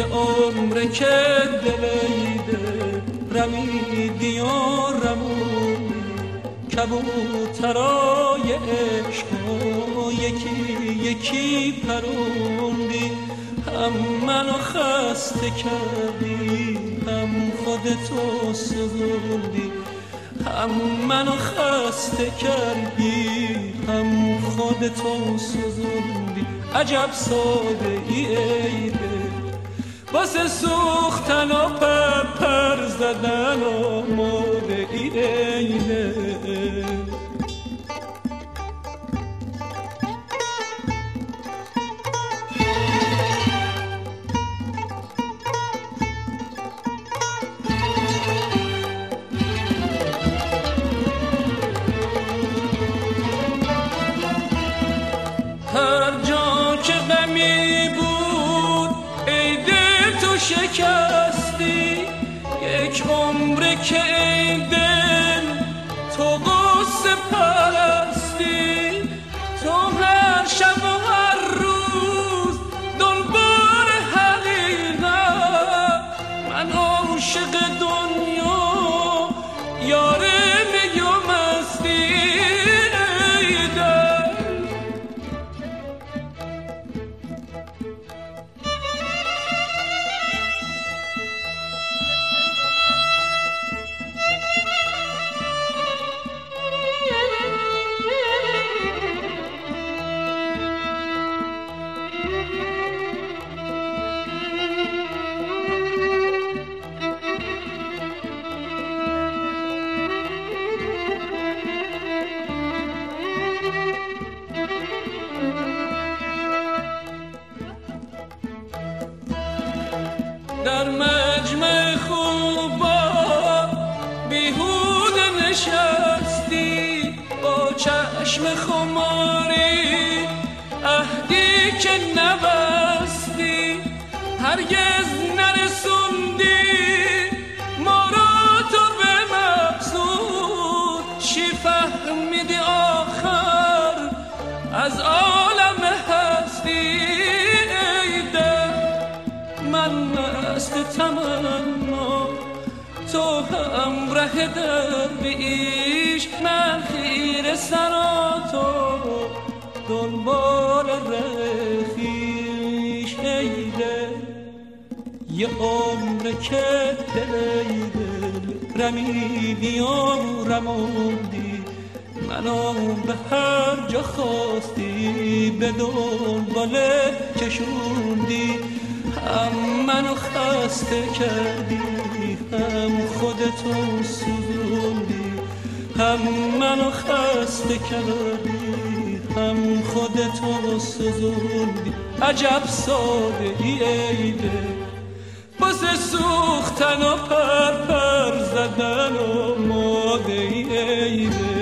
عمر که دلیده رمیدی و رمونی کبوترای عشق یکی یکی پروندی. هم منو خسته کردی هم خودتو سزوندی هم منو خسته کردی هم خودتو سزوندی عجب ساده ای واسه سوختن و پر زدن و موده شکستی یک عمره که ای دل تو قصه پرستی. تو هر شب و هر روز دنبال حقیقت. من عاشق دنیا یاره در مجمع خوبا بیهود نشستی با چشم خماری اهدی که نبستی هرگز تمنا تو هم ره درویش من خیر سرا تو دنبال رخیش ایده یه عمر که دل رمیدی و رموندی منو به هر جا خواستی به دنبال کشوندی هم منو خسته کردی هم خودتو سوزوندی هم منو خسته کردی هم خودتو سوزوندی. عجب ای ایده بس سوختن و پرپر پر زدن و ماده ایده